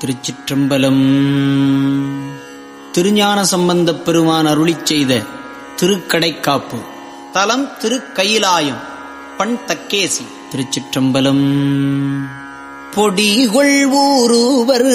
திருச்சிற்றம்பலம். திருஞான சம்பந்தப் பெருமான் அருளிச் செய்த திருக்கடைக்காப்பு. தலம் திருக்கயிலாயம் பண் தக்கேசி திருச்சிற்றம்பலம். பொடிகொள் ஊருவர்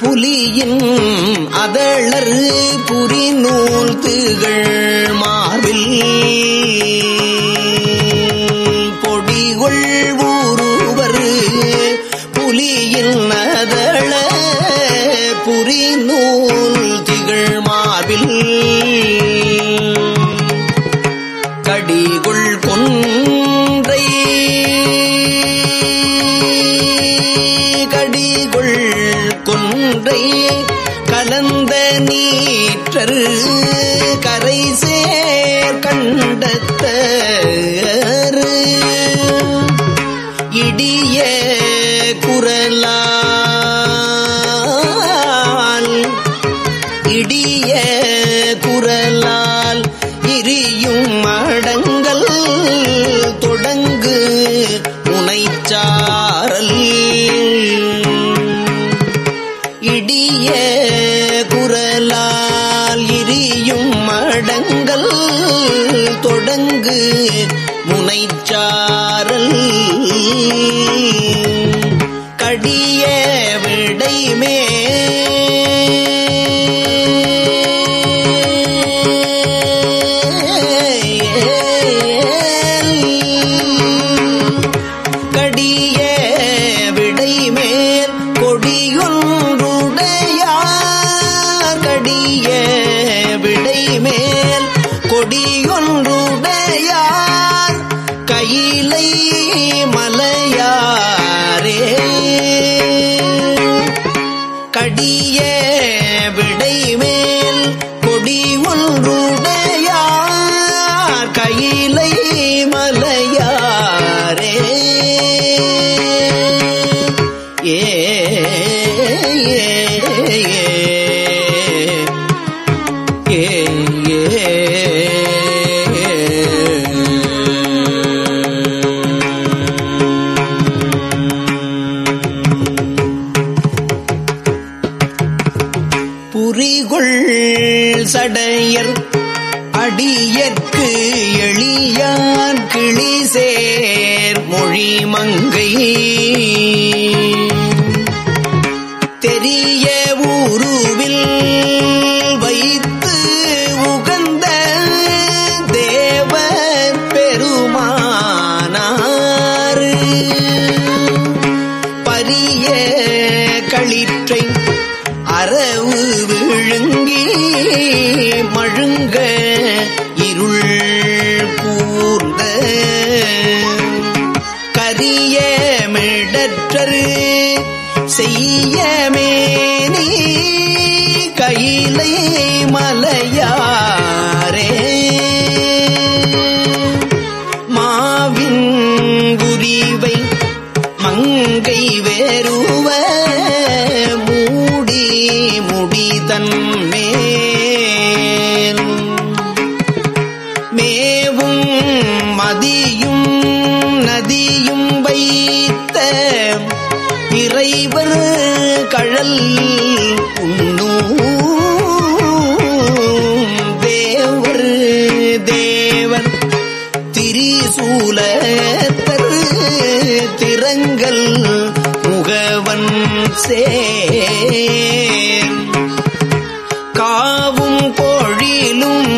புலியின் அதளர் புரிநூல் திகழ் மார்பில் புரிநூல் நூல் இடிய குரலால் இரியும் மடங்கள் தொடங்கு முனைச்சாரல் இடிய குரலால் இரியும் மடங்கள் தொடங்கு முனைச்சாரல் கடிய விடைமே கையிலை மலையாரே ஏ புரிகொள் சடையர் அடியற்கு எளியார் கிளி சேர் மொழி மங்கை. தெரிய ஊருவில் ஏற்றரு செய்யமே நீ கையிலை மலையா திறங்கள் முகவன் சேர். காவும் கோழிலும்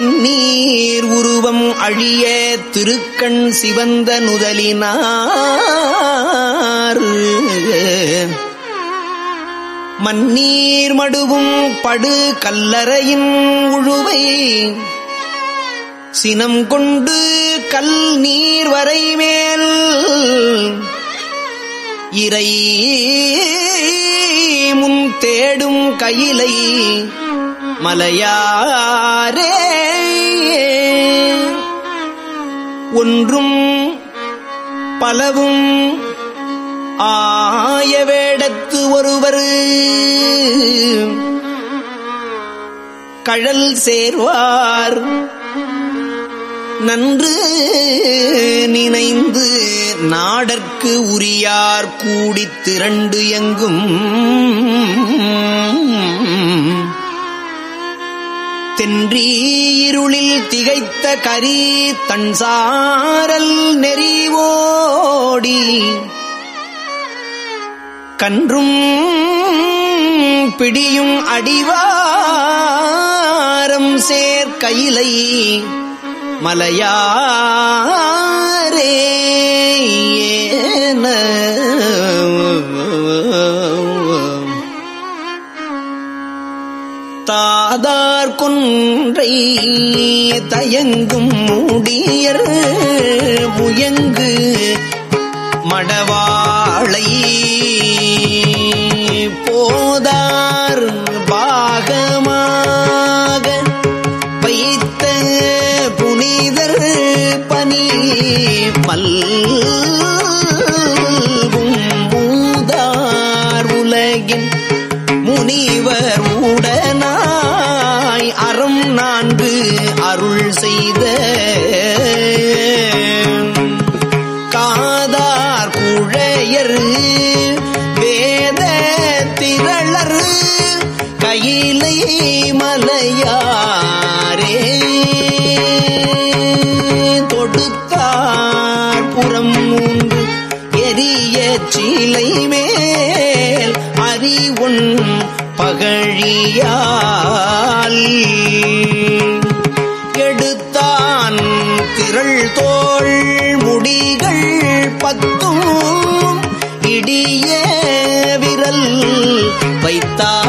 தன் உருவம் அழிய திருக்கண் சிவந்த நுதலினார். மன்னீர் மடுவும் படு கல்லறையின் உழுவை சினம் கொண்டு கல் நீர் வரை மேல். இறை முன் தேடும் கையிலை மலையாரே ஒன்றும் பலவும் ஆய வேடத்து ஒருவர். கழல் சேர்வார். நன்று நினைந்து நாடற்கு உரியார் கூடித் திரண்டு எங்கும். தென்றீ இருளில் திகைத்த கரி தன்சாரல் நெறிவோடி. கன்றும் பிடியும் அடிவாரம் சேர்க்கையிலை மலையாரே ஏன. தாதார் கொன்றை தயங்கும் முடியர் புயங்கு மடவாளை போதார் பாகமாக வைத்த புனிதர் பனி மல்கும் மயிலை மலையாரே. தொடுத்தார் புறம் மூன்று எரிய சீலை மேல். அறிவுன் பகழியால். எடுத்தான் திரள் தோள் முடிகள் பத்தும். இடிய விரல் வைத்தார்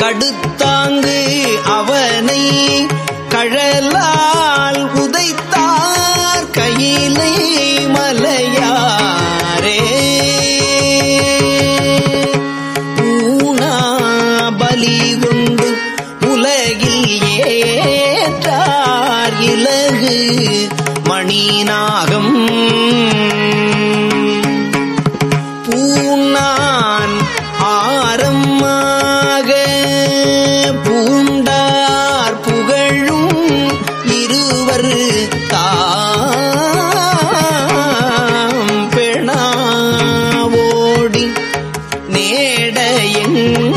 கடுத்தாங்கு அவனை கழலால் உதைத்தார் கையிலை மலையாரே. ஊனா பலி கொண்டு உலகில் ஏற்றார் இலகு மணிநாகம். தேட எங்கும்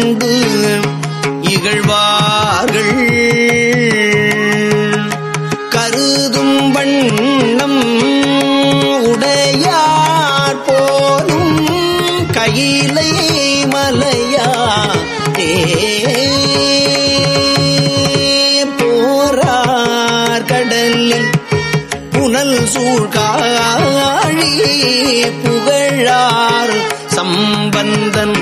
இங்கு இகழ்வார்கள். கருதும் வண்ணம் உடையார் போலும் கையிலை மலையா தே போரார் கடலில் புனல் சூழ்காழி புகழார் சம்பந்தன்